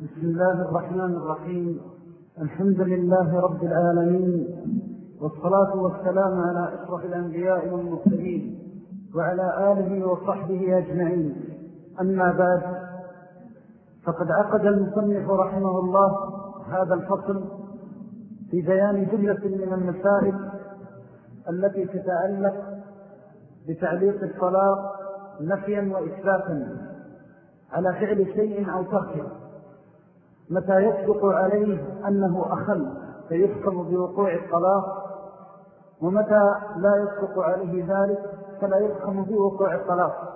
بسم الله الرحمن الرحيم. الحمد لله رب العالمين والصلاة والسلام على إشرف الأنبياء والمرسلين وعلى آله وصحبه أجمعين. أما بعد فقد عقد المصنف رحمه الله هذا الفصل في بيان جملة من المسائل التي تتعلق بتعليق الطلاق نفيا وإثباتا على فعل شيء أو تركه. متى يصدق عليه أنه أخل فيحكم بوقوع الطلاق. ومتى لا يصدق عليه ذلك فلا يحكم بوقوع الطلاق.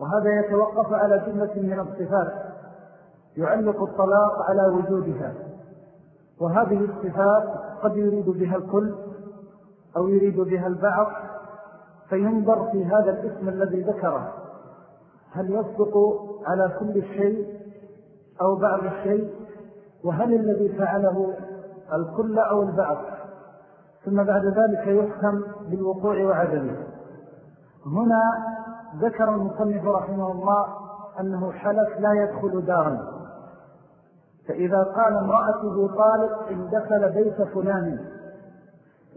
وهذا يتوقف على جملة من الصفات. يعلق الطلاق على وجودها. وهذه الصفات قد يريد بها الكل أو يريد بها البعض. فينظر في هذا الاسم الذي ذكره. هل يصدق على كل شيء؟ أو بعض الشيء وهل الذي فعله الكل أو البعض؟ ثم بعد ذلك يحكم بالوقوع وعدمه. هنا ذكر المصنف رحمه الله أنه حلف لا يدخل دارا. فإذا قال امرأته طالق إن دخل بيت فلان.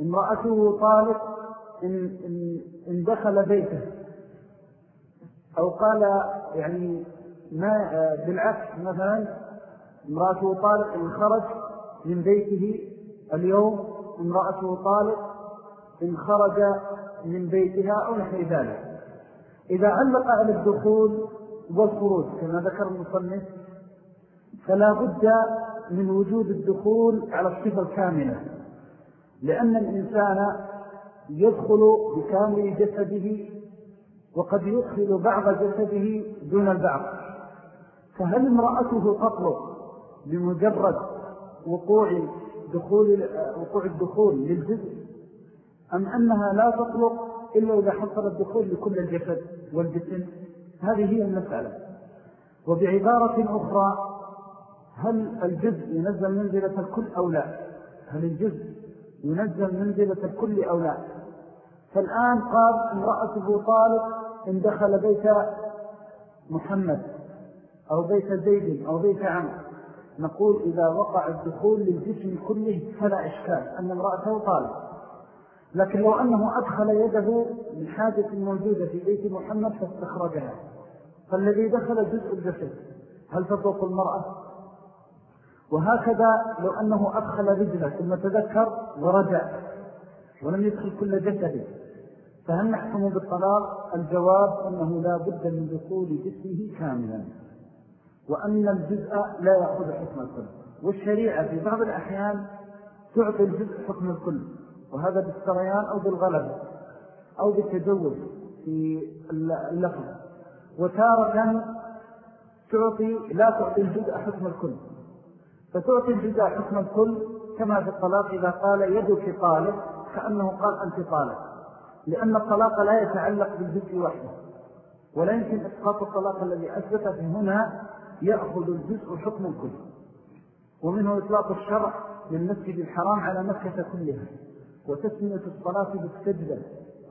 امرأته طالق إن, إن, إن دخل بيته. أو قال يعني ما بالعكس مثلا امرأته طالق إن خرج من بيته اليوم امرأته طالق إن خرج من بيتها أو نحو ذلك. إذا علق على الدخول والخروج كما ذكر المصنف فلا بد من وجود الدخول على الصفة الكاملة لأن الإنسان يدخل بكامل جسده وقد يدخل بعض جسده دون البعض. فهل امرأته تطلق بمجرد وقوع دخول وقوع الدخول للجزء أم أنها لا تطلق إلا إذا حصل الدخول لكل الجسد والجسم؟ هذه هي المسألة. وبعبارة أخرى هل الجزء ينزل منزلة الكل أو لا؟ هل الجزء ينزل منزلة الكل أو لا؟ فالآن قال امرأته طالب إن دخل بيت محمد. أو بيت زيد أو بيت عمر نقول إذا وقع الدخول للجسم كله فلا إشكال أن امرأته طالب. لكن لو أنه أدخل يده من حاجة موجودة في بيت محمد فاستخرجها. فالذي دخل جزء الجسد هل تطلق المرأة؟ وهكذا لو أنه أدخل رجله ثم تذكر ورجع ولم يدخل كل جسده. فهل نحكم بالطلاق الجواب أنه لا بد من دخول جسمه كاملا. وأن الجزء لا يأخذ حكم الكل. والشريعة في بعض الأحيان تعطي الجزء حكم الكل. وهذا بالسريان أو بالغلب أو بالتجوز في اللفظ. وتارة تعطي لا تعطي الجزء حكم الكل. فتعطي الجزء حكم الكل كما في الطلاق إذا قال يدك طالب كأنه قال أنت طالب لأن الطلاق لا يتعلق بالجزء وحده. ولا يمكن إسقاط الطلاق الذي أثبته هنا يأخذ الجزء حكم الكل ومنه إطلاق الشرع للمسجد الحرام على مكة كلها وتسمية الصلاة بالسجدة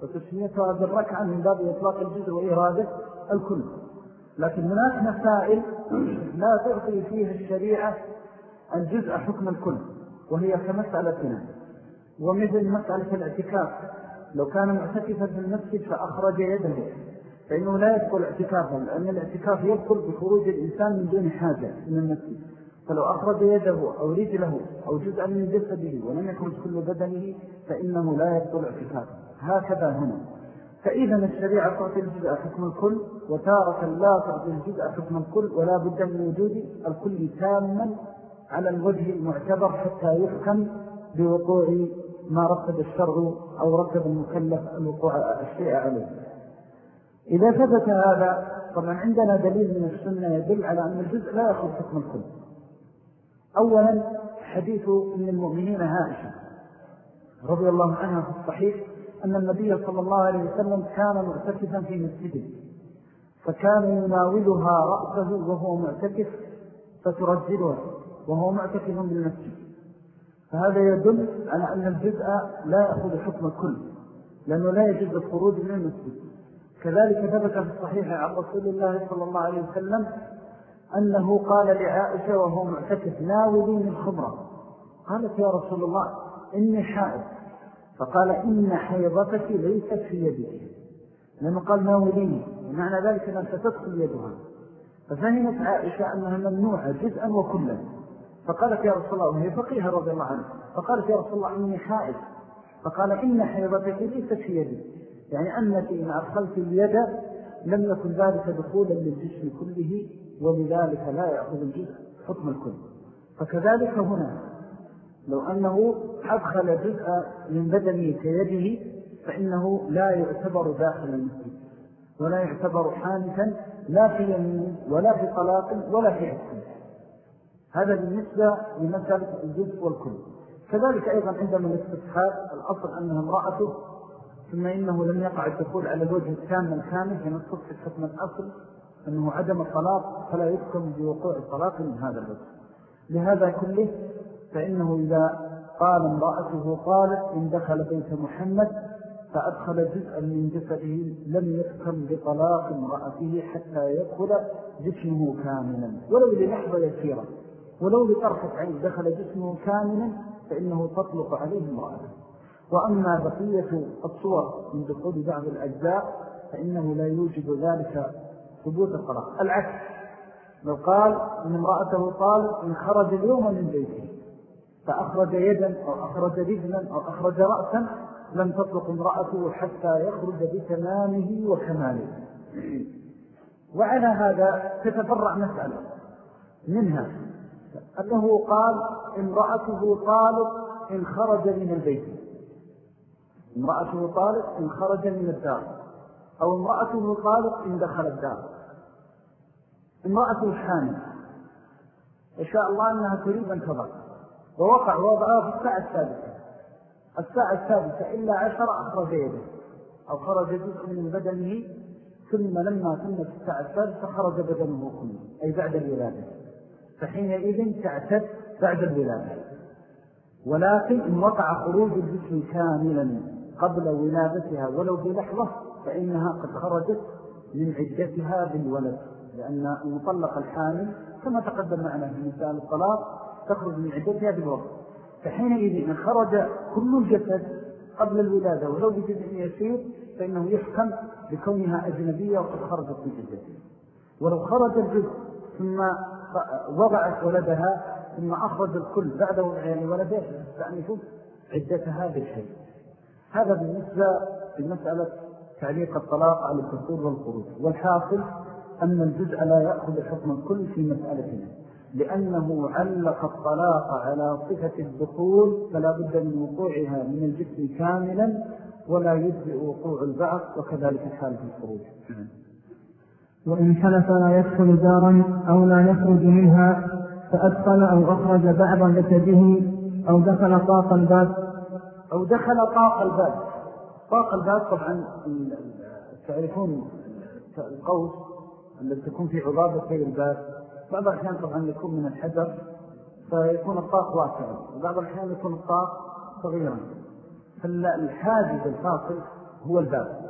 وتسميتها بالركعة من باب إطلاق الجزء وإرادة الكل. لكن هناك مسائل لا تعطي فيها الشريعة الجزء حكم الكل وهي كمسألتنا. ومثل مسألة الاعتكاف لو كان معتكفا في المسجد فأخرج يده. فإنه لا يدخل اعتكافا لأن الاعتكاف يدخل بخروج الإنسان من دون حاجة من المسجد فلو أخرج يده أو رجله أو جزءا من جسده ولم يكن كل بدنه فإنه لا يدخل اعتكافا هكذا هنا. فإذا الشريعة تعطي الجزء حكم الكل وتارة لا تعطي الجزء حكم الكل ولا بد من وجود الكل تاما على الوجه المعتبر حتى يحكم بوقوع ما رتب الشرع أو رتب المكلف الوقوع الشيء عليه. إذا ثبت هذا طبعا عندنا دليل من السنة يدل على أن الجزء لا يأخذ حكم الكل. أولا حديث من المؤمنين عائشة رضي الله عنها في الصحيح أن النبي صلى الله عليه وسلم كان معتكفا في مسجده فكان يناولها رأسه وهو معتكف فترجلها وهو معتكف بالمسجد. فهذا يدل على أن الجزء لا يأخذ حكم الكل لأنه لا يجب الخروج من المسجد. كذلك ثبت في الصحيح عن رسول الله صلى الله عليه وسلم أنه قال لعائشة وهو معتكف ناولين الخمرة. قالت يا رسول الله إني حائض. فقال إن حيضتك ليست في يدك. لأنه قال ناوليني. ومعنى ذلك أنها ستدخل يدها. ففهمت عائشة أنها ممنوعة جزءا وكلا. فقالت يا رسول الله وهي فقيها رضي الله عنه فقالت يا رسول الله إني حائض. فقال إن حيضتك ليست في يدي يعني أنك إن أدخلت اليد لم يكن ذلك دخولا للجسم كله ولذلك لا يأخذ الجزء حكم الكل. فكذلك هنا لو أنه أدخل جزء من بدنه كيده فإنه لا يعتبر داخل المسجد ولا يعتبر حانثا لا في يمين ولا في طلاق ولا في حكم هذا بالنسبة لمسألة الجزء والكل. كذلك أيضا عندما الاستفحاد الأصل أنها امرأته ثم إنه لم يقع الدخول على الوجه الكامل الكامل فنصف في حكم الأصل أنه عدم الطلاق فلا يحكم بوقوع الطلاق من هذا الوجه. لهذا كله فإنه إذا قال امرأته قالت إن دخل بيت محمد فأدخل جزءا من جسده لم يحكم بطلاق امرأته حتى يدخل جسمه كاملا. ولو للحظة يسيرة ولو لطرفة عين دخل جسمه كاملا فإنه تطلق عليه امرأته. وأما بقية الصور من دخول بعض الأجزاء فإنه لا يوجد ذلك ثبوت الطلاق العكس. لو قال إن امرأته قال إن خرج اليوم من بيته فأخرج يدا أو أخرج رجلا أو أخرج رأسا لم تطلق امرأته حتى يخرج بتمامه وكماله. وعلى هذا تتفرع مسألة منها أنه قال امرأته طالب إن خرج من البيت. امرأته طالب إن خرج من الدار أو امرأته طالب إن دخل الدار. امرأته إن الله أنها تريد أن تضع. ووقع وضعها في الساعة السادسة. الساعة السادسة إلا عشر أخرج يده. أو خرج جزء من بدنه ثم لما تمت الساعة السادسة خرج بدنه كله أي بعد الولادة. فحينئذ تعتد بعد الولادة. ولكن إن وقع خروج الجسم كاملا. قبل ولادتها ولو بلحظة فإنها قد خرجت من عدتها بالولد لأن المطلق الحامل كما تقدم معنا في مثال الطلاق تخرج من عدتها بالوقت. فحينئذ إن خرج كل الجسد قبل الولادة ولو بجزء يسير فإنه يحكم بكونها أجنبية وقد خرجت من عدتها. ولو خرج الجزء ثم وضعت ولدها ثم أخرج الكل بعد وضعها ولده تستأنف عدتها بالشيء هذا بالنسبة لمسألة تعليق الطلاق على الدخول والخروج. والحاصل أن الجزء لا يأخذ حكم الكل في مسألتنا. لأنه علق الطلاق على صفة الدخول فلا بد من وقوعها من الجسم كاملا ولا يجزئ وقوع البعض وكذلك الحال في الخروج. وإن حلف لا يدخل دارا أو لا يخرج منها فأدخل أو أخرج بعض جسده أو دخل طاق الباب أو دخل طاق الباب. طاق الباب طبعا تعرفون القوس التي تكون في عضابة الباب. بعض الأحيان طبعا يكون من الحجر فيكون الطاق واسعا وبعض الأحيان يكون الطاق صغيرا. فالحاجز الفاصل هو الباب.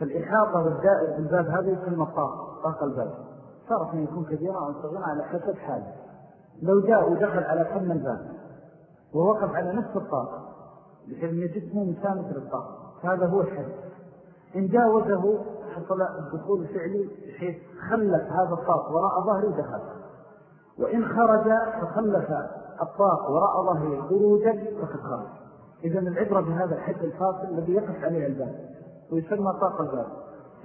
فالإحاطة والدائر بالباب هذا يسمى الطاق طاق الباب. صارت أن يكون كبيرا أو صغيرا على حسب حاجة لو جاء ودخل على فم الباب ووقف على نفس الطاق بحيث أن جسمه مسامة للطاق هذا هو الحد. إن جاوزه حصل الدخول الفعلي بحيث خلف هذا الطاق وراء ظهره دخل وإن خرج فخلف الطاق وراء ظهره خروجا فقد خرج إذن العبرة بهذا الحد الفاصل الذي يقف عليه الباب. ويسمى طاق الباب.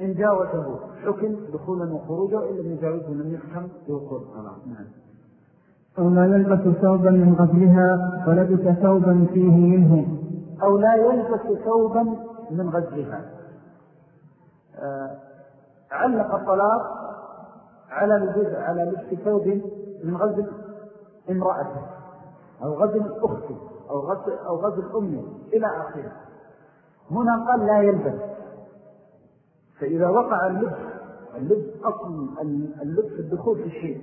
إن جاوزه حكم دخولا وخروجا وإن لم يجاوزه لم يحكم بوقوع نعم. أو لا يلبس ثوبا من غزلها ولبس ثوبا فيه منه. أو لا يلبس ثوبا من غزلها. آه، علق الطلاق على الجزء على لبس ثوب من غزل امرأته أو غزل أخته أو غزل, أو غزل أمه إلى آخره. هنا قال لا يلبس. فإذا وقع اللبس اللبس أصل اللبس الدخول في الشيء.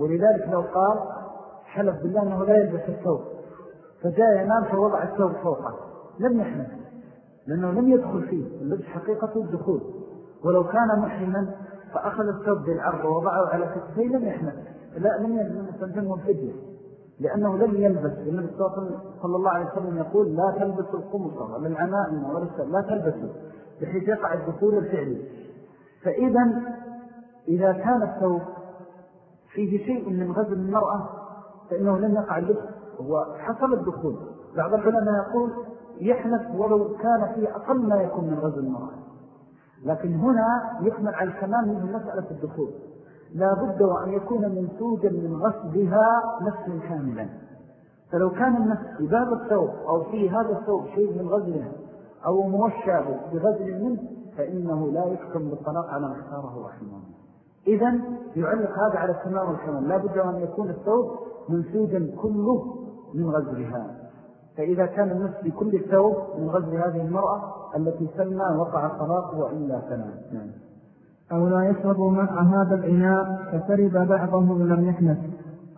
ولذلك لو قال حلف بالله أنه لا يلبس الثوب. فجاء ينام فوضع الثوب فوقه. لم يحمل لأنه لم يدخل فيه اللبس حقيقة الدخول. ولو كان محرما فأخذ الثوب بالعرض ووضعه على كتفيه لم يحمل. لا لم يستنجمه الفدية لأنه لم يلبس النبي صلى الله عليه وسلم يقول لا تلبسوا القمص ولا العمائم ولا لا تلبسوا بحيث يقع الدخول الفعلي. فإذا إذا كان الثوب فيه شيء من غزل المرأة فإنه لم يقع اللبس. هو حصل الدخول. بعض العلماء يقول يحنث ولو كان فيه أقل ما يكون من غزل المرأة. لكن هنا يحمل على الكمال من مسألة الدخول. لا بد وأن يكون منسوجا من غسلها نفسا كاملا. فلو كان النفس في باب الثوب أو في هذا الثوب شيء من غزلها أو موشى بغزل منه فإنه لا يحكم بالطلاق على ما اختاره رحمه إذن يعلق هذا على التمام والكمال لا بد أن يكون الثوب منسوجا كله من غزلها فإذا كان النفس بكل الثوب من غزل هذه المرأة التي سمى وقع الطلاق وإلا فلا نعم. أو لا يشرب مع هذا الإناء فشرب بعضه لم يحنث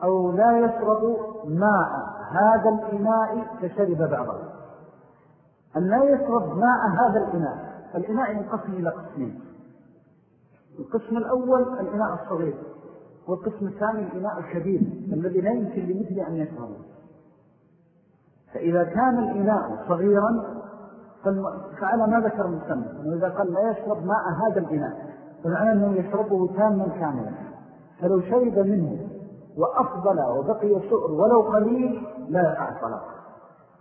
أو لا يشرب ماء هذا الإناء فشرب بعضه أن لا يشرب ماء هذا الإناء. الإناء ينقسم إلى قسمين. القسم الأول الإناء الصغير والقسم الثاني الإناء الكبير الذي لا يمكن لمثل أن يشربه. فإذا كان الإناء صغيرا فعلى ما ذكر المسلم إذا قال لا يشرب ماء هذا الإناء فمعنى أنه يشربه تاما كاملا. فلو شرب منه وأفضل وبقي سؤر ولو قليل لا يقع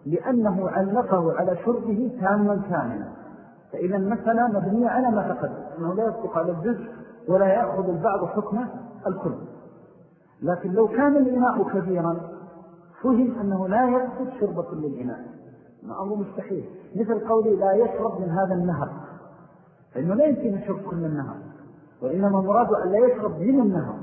لأنه علقه على شربه تاما كاملا. فإذا المسألة مبنية على ما تقدم أنه لا يصدق على الجزء ولا يأخذ البعض حكمه الكل. لكن لو كان الإناء كبيرا فهم أنه لا يقصد شرب كل الإناء ما أمر مستحيل. مثل قولي لا يشرب من هذا النهر. فإنه لا يمكن يشرب كل النهر. وإنما مراد أن لا يشرب من النهر.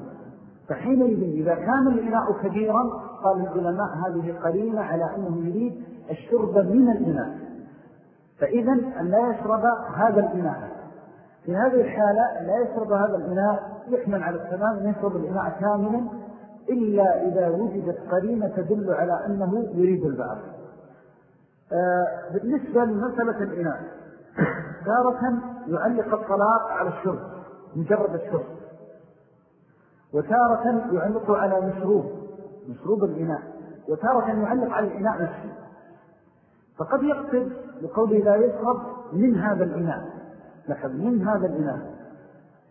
فحينئذ إذا كان الإناء كبيرا قال العلماء هذه قرينة على أنه يريد الشرب من الإناء. فإذا أن لا يشرب هذا الإناء. في هذه الحالة لا يشرب هذا الإناء. يحمل على التمام أن يشرب الإناء كاملا. إلا إذا وجدت قرينة تدل على أنه يريد البعض. آه، بالنسبة لمسألة الإناء تارة يعلق الطلاق على الشرب مجرد الشرب. وتارة يعلق على مشروب مشروب الإناء. وتارة يعلق على الإناء نفسه. فقد يقصد بقوله لا يشرب من هذا الإناء. لحظ من هذا الإناء؟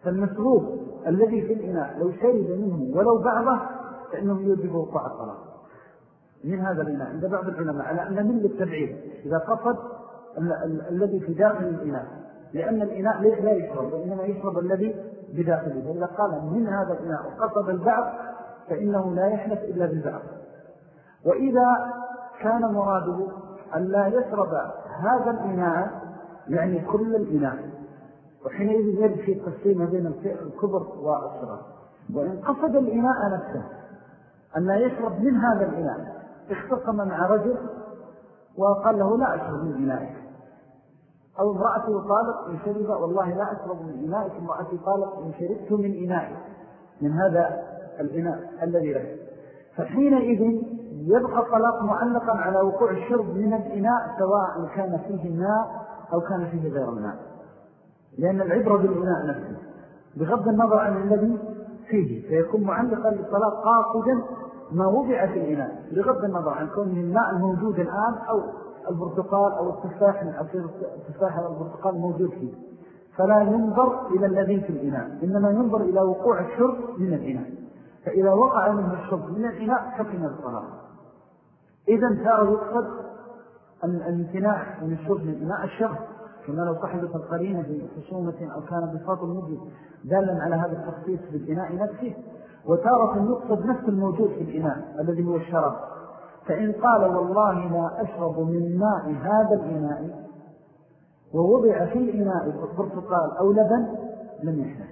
فالمشروب الذي في الإناء لو شرب منه ولو بعضه فإنه يجب وقوع الطلاق من هذا الإناء عند بعض العلماء على أن من للتبعيد. إذا قصد الذي في داخل الإناء لأن الإناء لا يشرب وإنما يشرب الذي بداخله. فإذا قال من هذا الإناء وقصد البعض فإنه لا يحدث إلا بالبعض. وإذا كان مراده أن لا يشرب هذا الإناء يعني كل الإناء وحينئذ يرجي التقسيم بين الكبر والصغر وإن قصد الإناء نفسه أن لا يشرب من هذا الإناء اختصم مع رجل وقال له لا أشرب من إنائك أو امرأته طالق إن شرب والله لا أشرب من إنائك امرأتي طالق إن شربت من إنائك من هذا الإناء الذي له فحينئذ يبقى الطلاق معلقا على وقوع الشرب من الإناء سواء كان فيه ماء أو كان فيه غير الماء لأن العبرة بالإناء نفسه بغض النظر عن الذي فيه فيكون معلقا للطلاق قاصدا ما وضع في الإناء بغض النظر عن كونه الماء الموجود الآن أو البرتقال أو التفاح من عصير التفاح أو البرتقال موجود فيه. فلا ينظر إلى الذي في الإناء إنما ينظر إلى وقوع الشرب من الإناء فإذا وقع منه الشرب من الإناء حكم الطلاق إذا ترى يقصد الامتناع من الشرب من إناء الشرب كما لو صحبت القرينة بخصومة أو كان بساط المجد دالا على هذا التخصيص بالإناء نفسه. وتارة يقصد نفس الموجود في الإناء الذي هو الشراب فإن قال والله لا أشرب من ماء هذا الإناء ووضع في الإناء برتقال أو لبن لم يحدث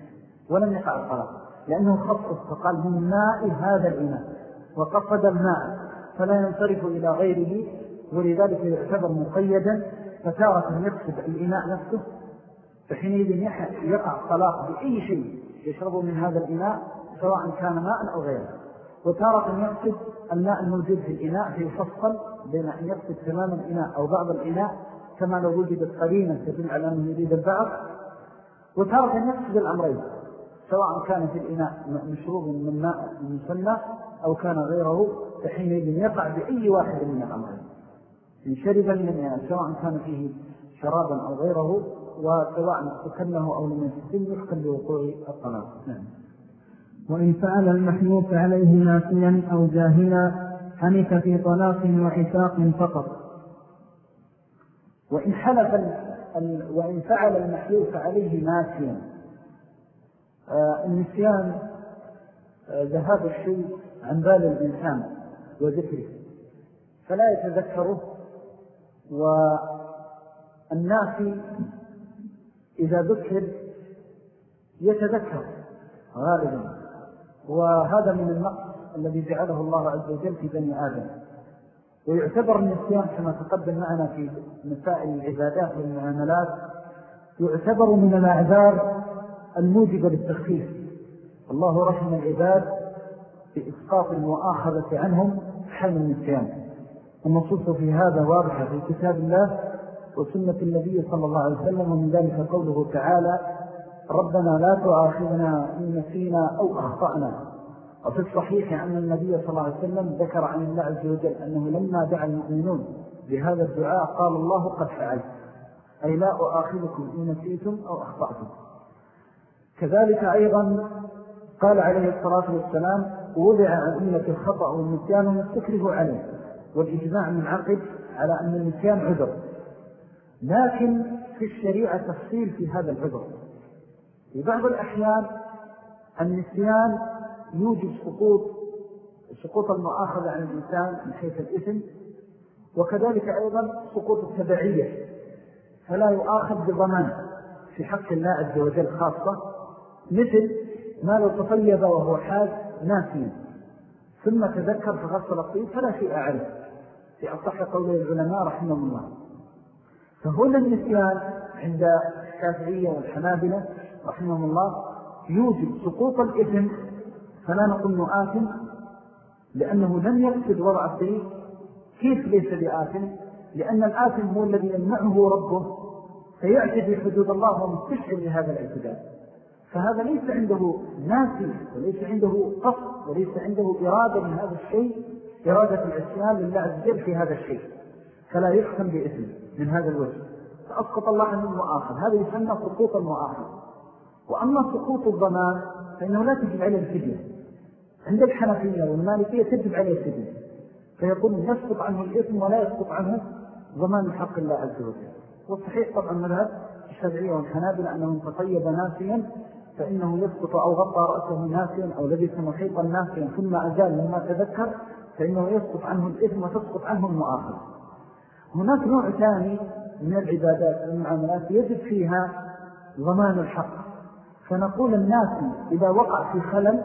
ولم يقع الطلاق لأنه خصص فقال من ماء هذا الإناء وقصد الماء فلا ينصرف إلى غيره ولذلك يعتبر مقيدا فتارة يقصد الإناء نفسه فحينئذ يقع الطلاق بأي شيء يشرب من هذا الإناء سواء كان ماء أو غيره. وتارة يقصد الماء الموجود في الإناء فيفصل بين أن يقصد تمام الإناء أو بعض الإناء كما لو وجدت قرينة تدل على أنه يريد البعض. وتارة يقصد الأمرين سواء كان في الإناء مشروب من ماء مسنى أو كان غيره فحينئذ يقع بأي واحد من الأمرين. إن شرب الإناء سواء كان فيه شرابا أو غيره وسواء تكنه أو لم يستن يحكم بوقوع الطلاق نعم. وإن فعل المحلوف عليه ناسيا أو جاهلا حنف في طلاق وعتاق فقط. وإن حلف وإن فعل المحلوف عليه ناسيا آه، النسيان آه، ذهاب الشيء عن بال الإنسان وذكره. فلا يتذكره والناسي إذا ذكر يتذكر غالبا. وهذا من النقص الذي جعله الله عز وجل في بني آدم. ويعتبر النسيان كما تقدم معنا في مسائل العبادات والمعاملات يعتبر من الأعذار الموجبة للتخفيف. الله رحم العباد بإسقاط المؤاخذة عنهم حل النسيان. النصوص في هذا واضحة في كتاب الله وسنة النبي صلى الله عليه وسلم ومن ذلك قوله تعالى ربنا لا تؤاخذنا إن نسينا أو أخطأنا. وفي الصحيح أن النبي صلى الله عليه وسلم ذكر عن الله عز وجل أنه لما دعا المؤمنون بهذا الدعاء قال الله قد فعلت. أي لا أؤاخذكم إن نسيتم أو أخطأتم. كذلك أيضا قال عليه الصلاة والسلام وضع عن أمة الخطأ والنسيان ونستكره عليه والإجماع من عقد على أن النسيان عذر. لكن في الشريعة تفصيل في هذا العذر. في بعض الأحيان النسيان يوجد سقوط سقوط المؤاخذة عن الإنسان من حيث الإثم وكذلك أيضا سقوط التبعية. فلا يؤاخذ بضمان في حق الله عز وجل خاصة مثل ما لو تطيب وهو حاد ناسيا ثم تذكر فغسل الطيب فلا شيء عليه. في أصح قول العلماء رحمه الله. فهنا النسيان عند الشافعية والحنابلة رحمه الله يوجد سقوط الإثم فلا نقول مؤاثم لأنه لم يقصد وضع الطيب كيف ليس بآثم؟ لأن الآثم هو الذي يمنعه ربه فيعتدي حدود الله ومستشعر لهذا الاعتداء فهذا ليس عنده ناسي وليس عنده قصد وليس عنده إرادة من هذا الشيء. إرادة العسيان لله عز وجل في هذا الشيء. فلا يحكم بإثم من هذا الوجه. فأسقط الله عنه المؤاخذ هذا يسمى سقوط المؤاخذ وأما سقوط الضمان فإنه لا تجب عليه الفدية. عند الحنفية والمالكية تجب عليه الفدية. فيقول يسقط عنه الإثم ولا يسقط عنه ضمان حق الله عز وجل. والصحيح طبعا مذهب الشافعية والحنابلة أنه تطيب ناسيا فإنه يسقط أو غطى رأسه ناسيا أو لبس محيطا ناسيا ثم أزال مما تذكر فإنه يسقط عنه الإثم وتسقط عنه المؤاخذ هناك نوع ثاني من العبادات والمعاملات يجب فيها ضمان الحق. فنقول الناس إذا وقع في خلل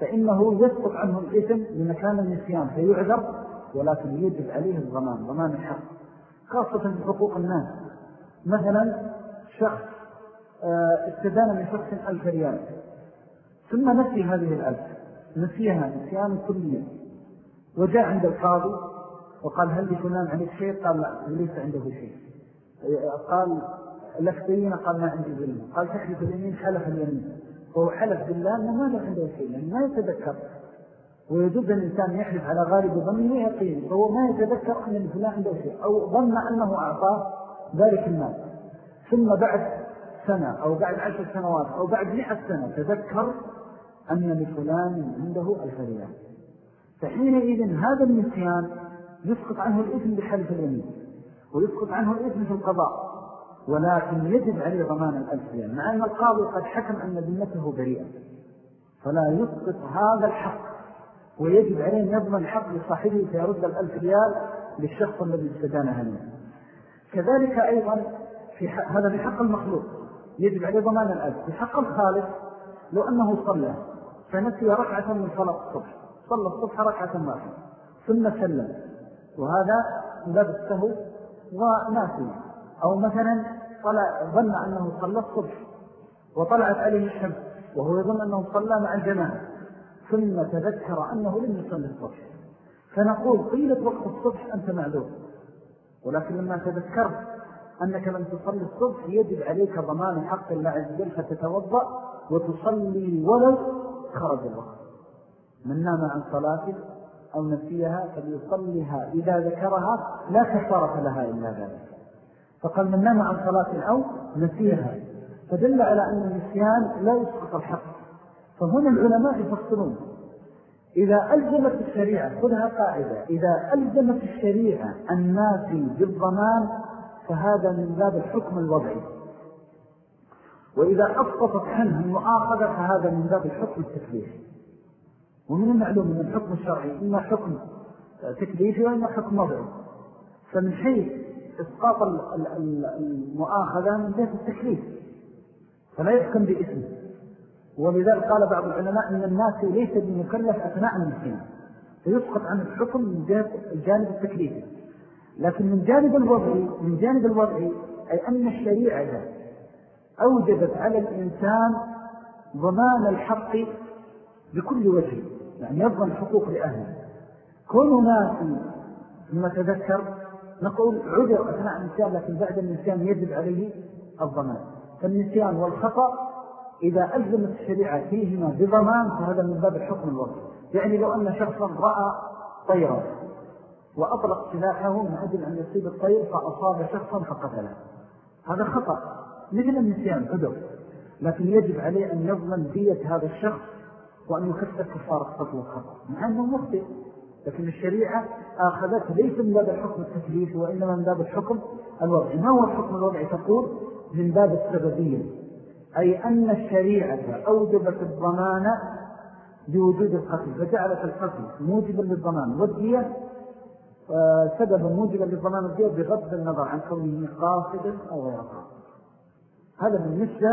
فإنه يسقط عنه الإثم لمكان النسيان فيعذر ولكن يجب عليه الضمان ضمان الحق خاصة في حقوق الناس. مثلا شخص آه، استدان من شخص ألف ريال ثم نسي هذه الألف نسيها نسيان كليا وجاء عند القاضي وقال هل لفلان عندك شيء؟ قال لا ليس عنده شيء. قال لفتين قال ما عندي ظلم قال تحلف اليمين حلف اليمين. وهو حلف بالله أنه ما له عنده شيء لأنه ما يتذكر. ويجوز الإنسان يحلف على غالب ظنه يقين فهو ما يتذكر أن لفلان عنده شيء أو ظن أنه أعطاه ذلك المال. ثم بعد سنة أو بعد عشر سنوات أو بعد مئة سنة تذكر أن لفلان عنده ألف ريال فحينئذ هذا النسيان يسقط عنه الإثم بحلف اليمين ويسقط عنه الإثم في القضاء. ولكن يجب عليه ضمان الألف ريال مع أن القاضي قد حكم أن ذمته بريئة. فلا يسقط هذا الحق. ويجب عليه أن يضمن الحق لصاحبه فيرد الألف ريال للشخص الذي استدانها منه. كذلك أيضا في هذا بحق المخلوق. يجب عليه ضمان الألف. بحق الخالق لو أنه صلى فنسي ركعة من صلاة الصبح. صلى الصبح ركعة واحدة ثم سلم. وهذا باب السهو وناسي. أو مثلا طلع ظن أنه صلى الصبح وطلعت عليه الشمس وهو يظن أنه صلى مع الجماعة ثم تذكر أنه لم يصلي الصبح. فنقول قيلة وقت الصبح أنت معذور. ولكن لما تذكرت أنك لم تصلي الصبح يجب عليك ضمان حق الله عز وجل فتتوضأ وتصلي ولو خرج الوقت. من نام عن صلاته أو نسيها فليصليها. إذا ذكرها لا كفارة لها إلا ذلك. فقال من نام عن صلاة أو نسيها. فدل على أن النسيان لا يسقط الحق. فهنا العلماء يفصلون. إذا ألزمت الشريعة خذها قاعدة إذا ألزمت الشريعة الناسي بالضمان فهذا من باب الحكم الوضعي. وإذا أسقطت عنه المؤاخذة فهذا من باب الحكم التكليفي. ومن المعلوم أن الحكم الشرعي إما حكم تكليفي وإما حكم وضعي. فمن حيث إسقاط المؤاخذة من بيت التكليف فلا يحكم بإثم ولذلك قال بعض العلماء أن الناس ليس بمكلف أثناء المسلم فيسقط عن الحكم من الجانب التكليفي لكن من جانب الوضعي من جانب الوضعي أي أن الشريعة أوجبت على الإنسان ضمان الحق بكل وجه يعني يضمن حقوق لأهله. كل ناسي ثم تذكر نقول عذر أثناء النسيان لكن بعد النسيان يجب عليه الضمان. فالنسيان والخطأ إذا ألزمت الشريعة فيهما بضمان فهذا من باب الحكم الوضعي. يعني لو أن شخصا رأى طيرا وأطلق سلاحه من أجل أن يصيب الطير فأصاب شخصا فقتله. هذا خطأ. مثل النسيان عذر. لكن يجب عليه أن يضمن دية هذا الشخص وأن يكفر كفارة قتل الخطأ. مع أنه مخطئ. لكن الشريعة آخذت ليس من باب الحكم التكليف وإنما من باب الحكم الوضعي. ما هو الحكم الوضعي؟ تقول من باب السببية. أي أن الشريعة أوجبت الضمان بوجود القتل فجعلت القتل موجبا للضمان. والدية آه، سببا موجبا للضمان والدية بغض النظر عن كونه قاصدا أو غير قاصد. هذا بالنسبة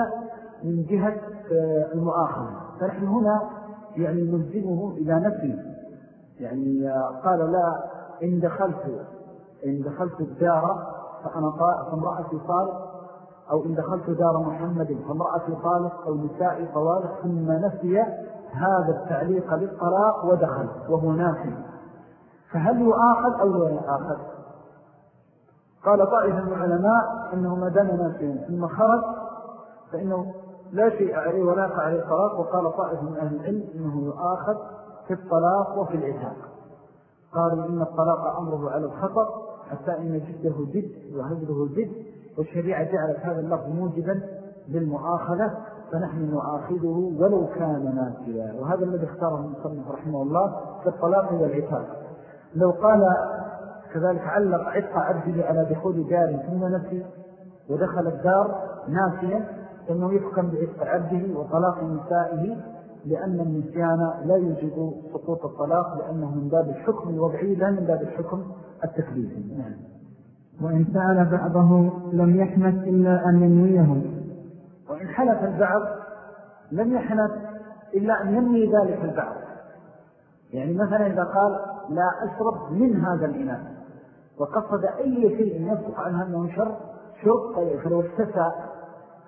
من جهة آه، المؤاخذة. فنحن هنا يعني نلزمه إذا نفي يعني قال لا إن دخلت إن دخلت الدار فأنا فامرأتي طالق أو إن دخلت دار محمد فامرأتي طالق أو نسائي طوالق ثم نفي هذا التعليق للطلاق ودخل وهو نافي. فهل يؤاخذ أو لا يؤاخذ قال طائفة من العلماء إنه ما دام ثم خرج فإنه لا شيء عليه ولا عليه الطلاق وقال طائف من أهل العلم إنه يؤاخذ في الطلاق وفي العتاق. قالوا إن الطلاق أمره على الخطأ حتى إن جده جد وهجره جد والشريعة جعلت هذا اللفظ موجبا للمؤاخذة فنحن نؤاخذه ولو كان ناسيا. وهذا الذي اختاره المصنف رحمه الله في الطلاق والعتاق. لو قال كذلك علق عتق عبده على دخول دار ثم نفسه ودخل الدار ناسيا أنه يحكم بعتق عبده وطلاق نسائه لأن النسيان لا يوجد سقوط الطلاق لأنه من باب الحكم الوضعي لا من باب الحكم التكليفي. نعم وإن سأل بعضه لم يحنث إلا أن ينويه. وإن حلف البعض لم يحنث إلا أن ينوي ذلك البعض. يعني مثلا إذا قال لا أشرب من هذا الإناء وقصد أي شيء يصدق عنها أنه شر شرب فلو اتسى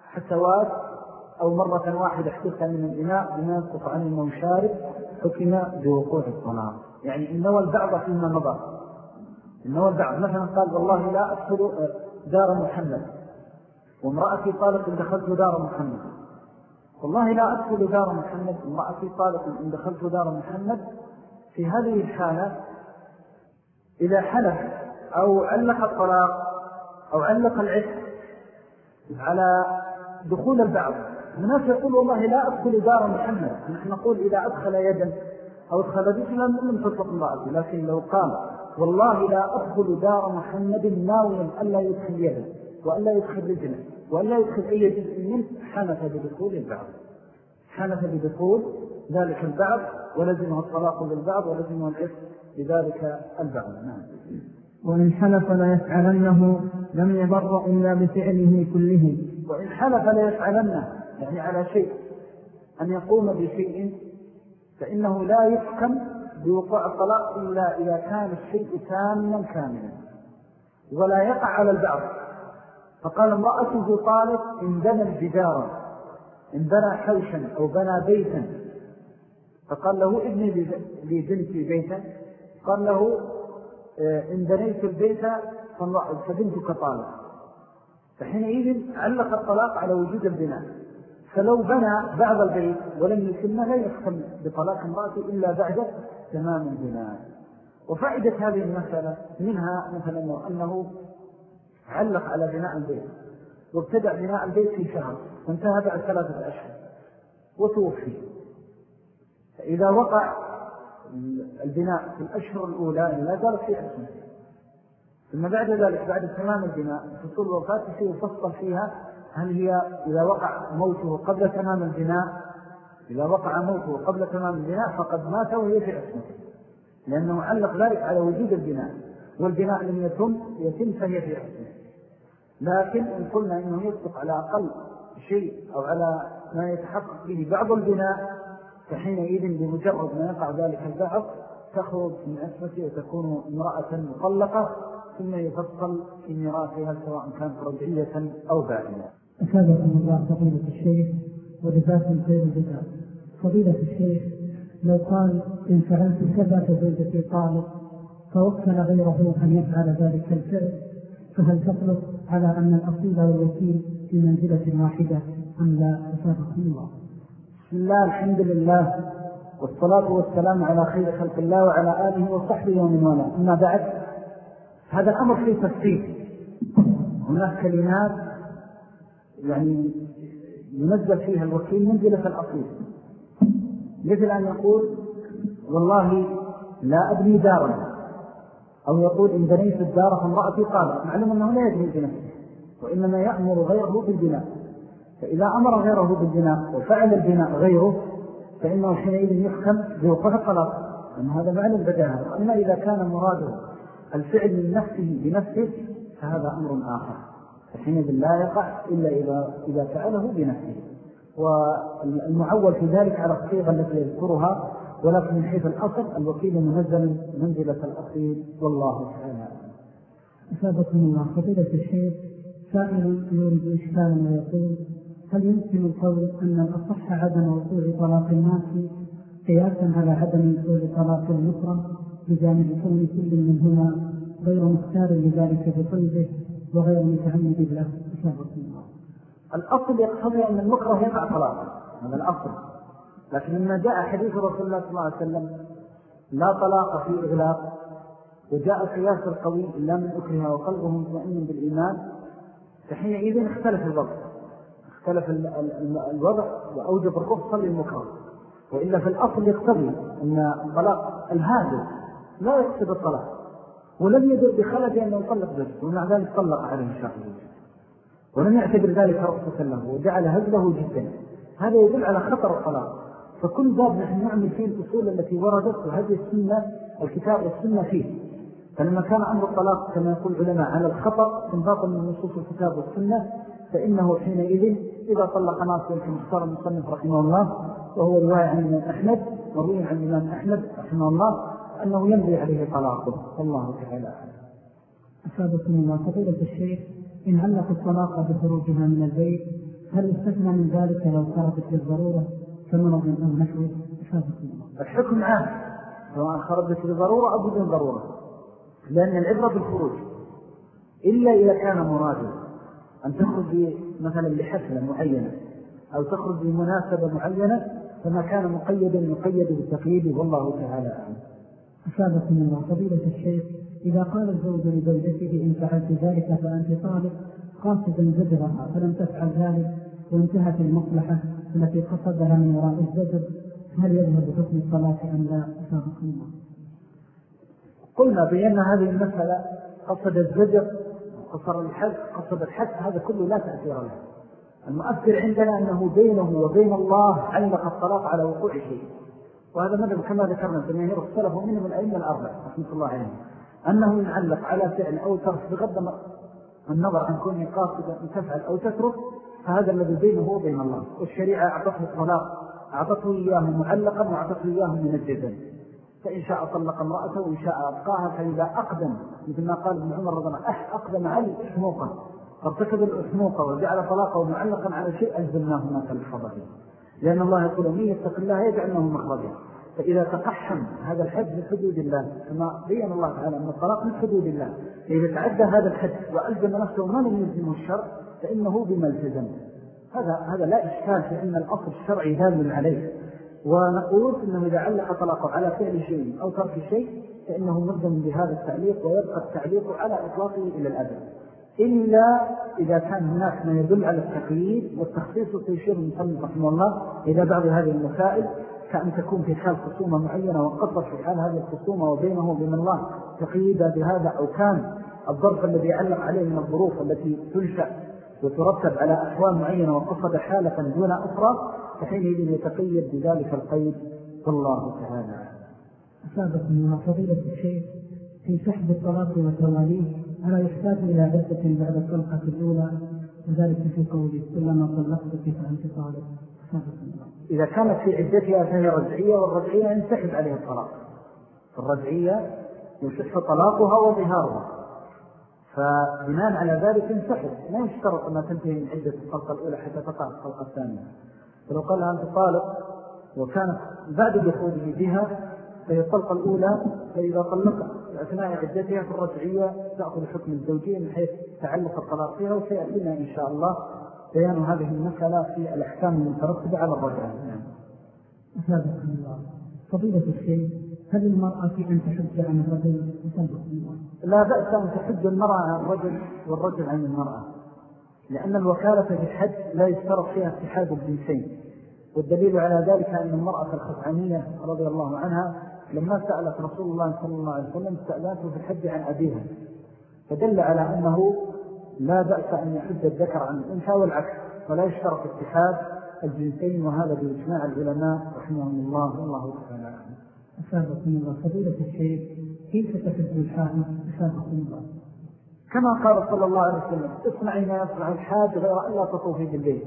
حسوات أو مرة واحدة احتفى من الإناء بما يصدق عنه أنه شارب حكم بوقوع الصلاة. يعني إن نوى البعض فيما مضى. إن نوى البعض. مثلا قال والله لا أدخل دار محمد. وامرأتي طالق إن دخلت دار محمد. والله لا أدخل دار محمد. امرأتي طالق إن دخلت دار محمد. في هذه الحالة إذا حلف أو علق الطلاق أو علق العشق على دخول البعض الناس يقول والله لا أدخل دار محمد. نحن نقول إذا أدخل يدا أو أدخل رجلا لم تطلق امرأتي. لكن لو قال والله لا أدخل دار محمد ناويا ألا يدخل يدا وألا يدخل رجلا وألا يدخل أي جزء منه حنف بدخول البعض. حنف بدخول ذلك البعض ولزمه الطلاق للبعض ولزمه العفق لذلك البعض. نعم. وإن حلف لا يفعلنه لم يبر إلا بفعله كله. وإن حلف لا يفعلنه يعني على شيء. أن يقوم بشيء فإنه لا يحكم بوقوع الطلاق إلا إذا كان الشيء تاما كاملا ولا يقع على البعض. فقال امرأته طالب إن بنى الجدار إن بنى حوشا أو بنى بيتا فقال له ابني لبنتي بيتا. قال له آه، إن بنيت البيت فبنتك طالب فحينئذ علق الطلاق على وجود البناء. فلو بنى بعض البيت ولم يتم لا يختم بطلاق امرأته إلا بعد تمام البناء. وفائدة هذه المسألة منها مثلا أنه علق على بناء البيت وابتدأ بناء البيت في شهر وانتهى بعد ثلاثة أشهر وتوفي. فإذا وقع البناء في الأشهر الأولى لا زالت في أسمه ثم بعد ذلك بعد تمام البناء فصول وفاته يفصل فيها هل هي إذا وقع موته قبل تمام البناء إذا وقع موته قبل تمام البناء فقد مات وهي في أسمه لأنه علق ذلك على وجود البناء والبناء لم يتم يتم فهي في أسمه لكن إن قلنا إنه يصدق على أقل شيء أو على ما يتحقق به بعض البناء فحينئذ بمجرد ما يقع ذلك البعض تخرج من أسمته وتكون امرأة مطلقة ثم يفصل في ميراثها سواء كانت رجعية أو باعنة أسابقكم الله فضيلة الشيخ وجزاكم خير الجزاء. فضيلة الشيخ لو قال إن فعلت كذا فزوجتي طالب فوكل غيره أن يفعل ذلك الفعل. فهل تطلق على أن الأصيل والوكيل في منزلة واحدة أم لا؟ أسابقكم الله. بسم الله الحمد لله والصلاة والسلام على خير خلق الله وعلى آله وصحبه ومن والاه. أما بعد هذا الأمر فيه تفصيل. هناك كلمات يعني ينزل فيها الوكيل منزلة الأصيل. مثل أن يقول والله لا أبني دارا. أو يقول إن بنيت الدار فامرأتي قالت. معلوم أنه لا يبني بنفسه وإنما يأمر غيره بالبناء. فإذا أمر غيره بالبناء وفعل البناء غيره فإنه حينئذ يحكم بوقف الطلاق أن هذا معنى البداهة وأما إذا كان مراده الفعل من نفسه بنفسه فهذا أمر آخر. فحينئذ لا يقع إلا إذا, إذا فعله بنفسه. والمعول في ذلك على الصيغة التي يذكرها ولكن من حيث الأصل الوكيل منزل منزلة الأصيل والله تعالى أسابقكم الله فضيلة الشيخ سائل يريد إشكالا ويقول هل يمكن القول أن الأصح عدم وقوع طلاق الناس قياسا على عدم وقوع طلاق النصرة بجانب كون كل منهما غير مختار لذلك بقلبه وغير متعمد له أسابقكم الله. الأصل يقتضي أن المكره يقع طلاق هذا الأصل. لكن لما جاء حديث رسول الله صلى الله عليه وسلم لا طلاق في إغلاق وجاء القياس القوي إلا من أكرها وقلبه مطمئن بالإيمان فحينئذ اختلف الوضع. اختلف الوضع وأوجب الرخصة للمكره. وإلا في الأصل يقتضي أن الطلاق الهادف لا يقصد الطلاق. ولم يدر بخلد أنه يطلق ذلك ومع ذلك طلق عليه الشرعي ولم يعتبر ذلك رخصة له وجعل هزله جدا. هذا يدل على خطر الطلاق. فكل باب نحن نعمل فيه الأصول التي وردت وهذه السنة الكتاب والسنة فيه. فلما كان أمر الطلاق كما يقول العلماء على الخطر انضاطا من نصوص الكتاب والسنة فإنه حينئذ إذا طلق ناصر في مختار المصنف رحمه الله وهو رواية عن الإمام أحمد وروي عن الإمام أحمد رحمه الله أنه ينبي عليه طلاقه. الله تعالى أسابقكم الله فضيلة الشيخ إن علق الطلاق بخروجها من البيت هل يستثنى من ذلك لو خرجت للضرورة كمرض أو نحوه؟ أسابقكم الله. الحكم عام. سواء خرجت لضرورة أو بدون ضرورة. لأن العبرة بالخروج. إلا إذا كان مرادا أن تخرج مثلا لحفلة معينة أو تخرج بمناسبة معينة فما كان مقيدا يقيد بالتقييد والله تعالى أعلم. أسابقكم الله. فضيلة الشيخ إذا قال الزوج لزوجته إن فعلت ذلك فأنت طالب قاصدا زجرها فلم تفعل ذلك؟ وانتهت المصلحة التي قصدها من وراء الزجر. هل يذهب بحكم الصلاة أم لا؟ أسابقكم الله. قلنا بأن هذه المسألة قصد الزجر قصر الحد قصد الحد هذا كله لا تأثير له. المؤثر عندنا أنه بينه وبين الله علق الطلاق على وقوع شيء وهذا مذهب كما ذكرنا جماهير السلف ومنهم الأئمة الأربع رحمة الله عليهم. أنه يعلق على فعل أو ترك بغض النظر عن كونه قاصدا أن تفعل أو تترك فهذا الذي بينه وبين الله. والشريعة أعطته الطلاق أعطته إياه معلقا وأعطته إياه من الجزم فإن شاء طلق امرأته وإن شاء أبقاها فإذا أقدم مثل ما قال ابن عمر رضي الله أقدم علي إحموقا. فارتكب الإحموقة وجعل طلاقه معلقا على شيء أجزلناه ما تلحظه لأن الله يقول من يتق الله يجعل له مخرجا. فإذا تقحم هذا الحد من حدود الله كما بيّن الله تعالى أن الطلاق من حدود الله. فإذا تعدى هذا الحد وألزم نفسه ما لم يلزمه الشرع فإنه بما التزم. هذا هذا لا إشكال في أن الأصل الشرعي دال عليه. ونقول أنه إذا علق طلاقه على فعل شيء أو ترك شيء فإنه ملزم بهذا التعليق ويبقى التعليق على إطلاقه إلى الأبد إلا إذا كان هناك ما يدل على التقييد والتخصيص وتيشير المصنف رحمه الله إلى بعض هذه المسائل كأن تكون في حال خصومة معينة وقدر في حال هذه الخصومة وبينه وبين الله تقييد بهذا أو كان الظرف الذي يعلق عليه من الظروف التي تنشأ وترتب على أحوال معينة وقصد حالة دون أخرى فحينئذ يتقيد بذلك القيد والله تعالى. أسابق من فضيلة الشيخ في سحب الطلاق وتواليه ألا يحتاج إلى عدة بعد الطلقة الأولى؟ وذلك في قوله كلما طلقتك فأنت طالق إذا كانت في عدتها فهي رجعية والرجعية ينسحب عليها الطلاق. الرجعية يصح طلاقها وظهارها. فبناء على ذلك ينسحب. لا يشترط أنها تنتهي من عدة الطلقة الأولى حتى تقع الطلقة الثانية. فلو قال أنت طالق وكانت بعد دخوله بها فهي الطلقة الأولى فإذا طلقت أثناء عدتها في الرجعية تأخذ حكم الزوجية من حيث تعلق الطلاق فيها وسيأتينا إن شاء الله بيان هذه المسألة في الأحكام المترتبة على الرجعة. نعم. الله. فضيلة الشيء هل المرأة في أن تحج عن الرجل؟ لا بأس أن تحج المرأة عن الرجل والرجل عن المرأة لأن الوكالة في الحج لا يشترط فيها اتحاد الجنسين والدليل على ذلك أن المرأة الخزعانية رضي الله عنها لما سألت رسول الله صلى الله عليه وسلم استأذانته في الحج عن أبيها. فدل على أنه لا بأس أن يحج الذكر عن الأنثى والعكس ولا يشترط اتحاد الجنسين وهذا بإجماع العلماء رحمهم الله والله تعالى أسابقكم الله. فضيلة الشيخ كيف تحج الحائط أسابقكم الله. كما قال صلى الله عليه وسلم اسمعي ما يصنع الحاج غير أن لا تطوفي بالبيت.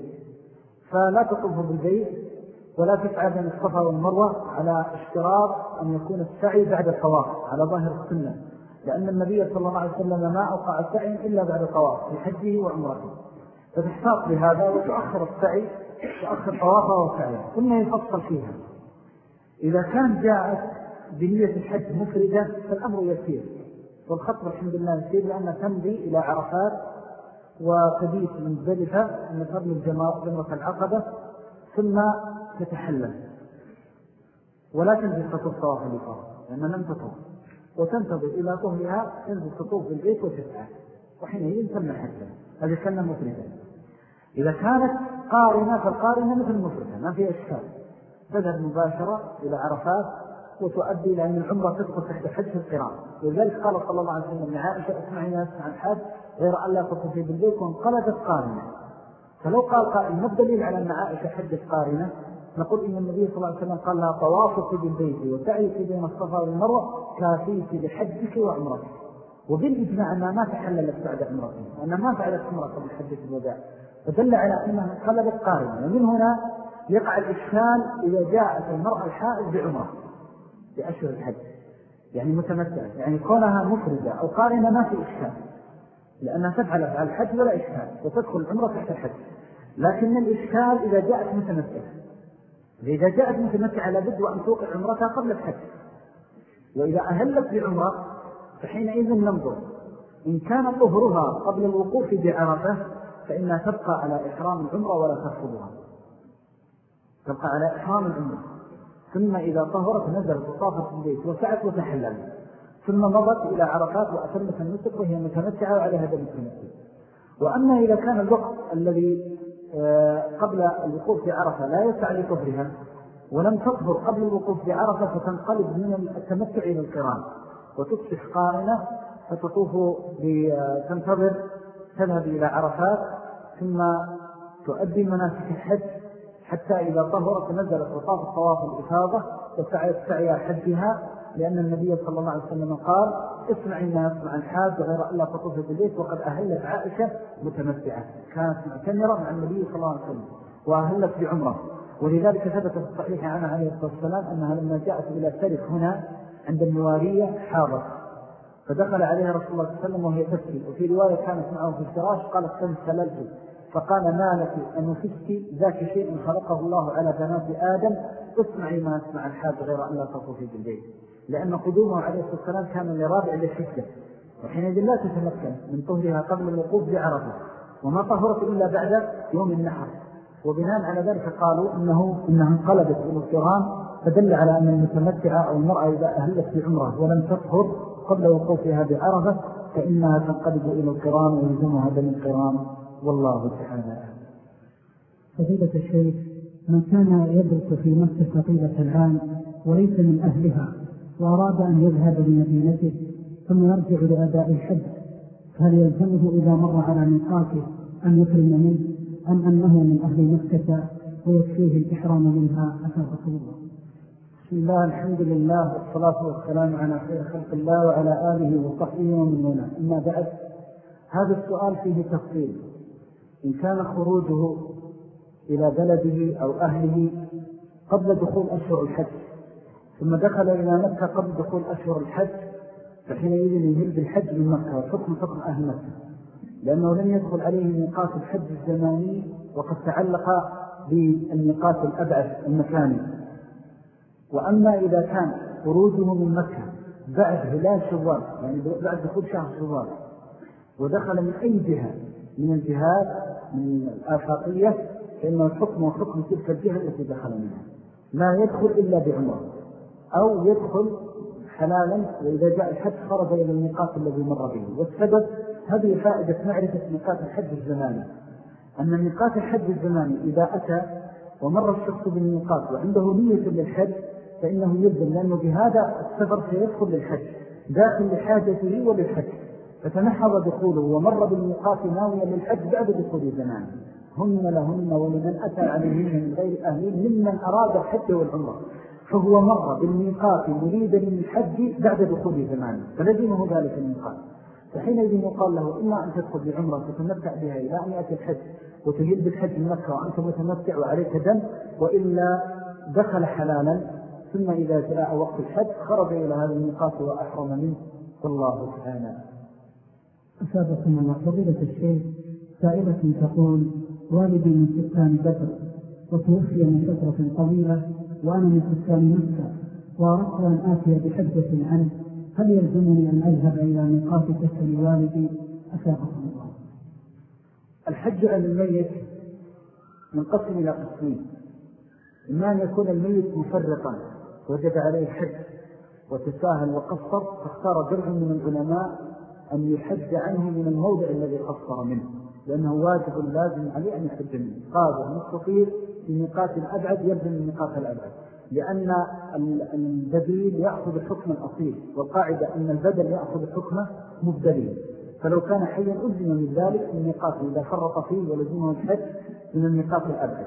فلا تطوف بالبيت ولا تسعى بين الصفا والمروة على اشتراط أن يكون السعي بعد الطواف على ظاهر السنة لأن النبي صلى الله عليه وسلم ما أوقع السعي إلا بعد الطواف في حجه وعمرته. فتحتاط بهذا وتؤخر السعي تؤخر طوافه وسعيه ثم يفصل فيها. إذا كان جاءت بنية الحج مفردة فالأمر يسير. والخطر الحمد لله يسير لأنها تمضي إلى عرفات وتبيت مزدلفة من قبل الجمرة العقبة ثم تتحلل. ولا تنزل تطوف طواف الإفاضة لأنها لم تطوف. وتنتظر إلى طهرها تنزل تطوف بالبيت وتسعى وحينئذ تم حجة هذه كان مفردة. إذا كانت قارنة فالقارنة مثل مفردة ما فيها إشكال. تذهب مباشرة إلى عرفات وتؤدي إلى أن العمرة تدخل تحت حج القران. ولذلك قال صلى الله عليه وسلم لعائشة اسمعي ناس عن حج غير أن لا تطفي بالبيت وانقلبت قارنة. فلو قال قائل ما الدليل على أن عائشة حجت قارنة؟ نقول إن النبي صلى الله عليه وسلم قال لها طوافك بالبيت وسعيك بين الصفا والمروة كافيك لحجك وعمرتك. وبالإجماع أنها ما تحللت بعد عمرتك أنها ما فعلت عمرة قبل حجة الوداع. فدل على أنها انقلبت قارنة. ومن هنا يقع الإشكال إذا جاءت المرأة الحائل بعمرة بأشهر الحج. يعني متمتعة يعني كونها مفردة أو قارنة ما في إشكال. لأنها تفعل على الحج ولا إشكال وتدخل العمرة تحت الحج. لكن الإشكال إذا جاءت متمتعة إذا جاءت متمتعة لابد وأن توقع عمرتها قبل الحج. وإذا أهلت بعمرة فحينئذ ننظر. إن كان طهرها قبل الوقوف بعرفة فإنها تبقى على إحرام العمرة ولا ترفضها. تبقى على إحرام العمرة. ثم إذا طهرت نزلت وطافت البيت وسعت وتحلل ثم مضت إلى عرفات وأتمت النسك وهي متمتعة وعليها دم التمتع. وأما إذا كان الوقت الذي قبل الوقوف بعرفة لا يسع لطهرها ولم تطهر قبل الوقوف بعرفة فتنقلب من التمتع إلى القران وتصبح قارنة فتطوف تنتظر تذهب إلى عرفات ثم تؤدي مناسك الحج حتى إذا طهرت نزلت وطاف الطواف الإفاضة وسعيت سعي حجها لأن النبي صلى الله عليه وسلم قال اسمعي ما يسمع الحاج غير أن لا تطوف بالبيت وقد أهلت عائشة متمتعة. كانت معتمرة مع النبي صلى الله عليه وسلم وأهلت بعمرة. ولذلك ثبت في الصحيح عنها عليه الصلاة والسلام أنها لما جاءت إلى سرك هنا عند النوارية حاضر فدخل عليها رسول الله صلى الله عليه وسلم وهي تسكي وفي رواية كانت معه في الفراش قالت سللت. فقال ما لك أن نفسك ذاك شيء خلقه الله على بنات آدم اسمعي ما اسمع الحاج غير أن لا تطوفي بالبيت لأن قدومه عليه الصلاة والسلام كان لرابع للحجة. وحينئذ لا تتمكن من طهرها قبل الوقوف بعرفة. وما طهرت إلا بعد يوم النحر. وبناء على ذلك قالوا إنه إنها انقلبت إلى القران فدل على أن المتمتعة أو المرأة إذا أهلت في عمره ولم تطهر قبل وقوفها بعرفة فإنها تنقلب إلى القران ويلزمها دم القران والله تعالى فضيلة الشيخ من كان يدرس في مكة طيلة العام وليس من أهلها وأراد أن يذهب لمدينته ثم يرجع لأداء الحج فهل يلزمه إذا مر على ميقاته أن يكرم منه أم أنه من أهل مكة ويكفيه الإحرام منها؟ أثابكم الله. بسم الله الحمد لله والصلاة والسلام على خير خلق الله وعلى آله وصحبه ومن هنا أما بعد هذا السؤال فيه تفصيل. إن كان خروجه إلى بلده أو أهله قبل دخول أشهر الحج ثم دخل إلى مكة قبل دخول أشهر الحج فحينئذ يهل بالحج من مكة وحكم حكم أهل مكة لأنه لم يدخل عليه ميقات الحج الزماني وقد تعلق بالميقات الأبعد المكاني. وأما إذا كان خروجه من مكة بعد هلال شوال يعني بعد دخول شهر شوال ودخل من أي جهة؟ من الجهات من الآفاقية فإنه الحكم وحكم تلك الجهة التي دخل منها. لا يدخل إلا بعمره أو يدخل حلالا وإذا جاء الحج خرج إلى الميقات الذي مر به. والسبب هذه فائدة معرفة ميقات الحج الزماني. أن ميقات الحج الزماني إذا أتى ومر الشخص بالميقات وعنده نية للحج فإنه يلزم لأنه بهذا السفر سيدخل للحج داخل لحاجته وللحج. فتنحض دخوله ومر بالميقات ناويا للحج بعد دخول زمانه هن لهن ولمن أتى عليهن من غير أهلين ممن أراد الحج والعمرة. فهو مر بالميقات مريدا للحج بعد دخول زمانه فلزمه ذلك الميقات. فحينئذ يقال له إما أن تدخل بعمرة تتمتع بها إلى أن يأتي الحج وتهيل بالحج من مكة وأنت متمتع وعليك دم وإلا دخل حلالا ثم إذا جاء وقت الحج خرج إلى هذا الميقات وأحرم منه والله تعالى أسابقنا الله فضيلة الشيخ سائلة تقول والدي من سكان بدر وتوفي من فترة طويلة وأنا من سكان مكة وأردت أن آتي بحجة عنه. هل يلزمني أن أذهب إلى ميقات كسر والدي؟ أسابقنا الله. الحج عن الميت منقسم إلى قسمين. إما أن يكون الميت مفرقا. وجد عليه حج. وتساهل وقصر فاختار درع من العلماء أن يحج عنه من الموضع الذي قصر منه لأنه واجب لازم عليه أن يحج منه. قادر مستطير في ميقات الأبعد يبدأ من ميقات الأبعد لأن البديل يأخذ حكم الأصيل والقاعدة أن البدل يأخذ حكمه مبدلين. فلو كان حيا أزم من ذلك ميقات إذا فرط فيه ولزمه الحج من الميقات الأبعد.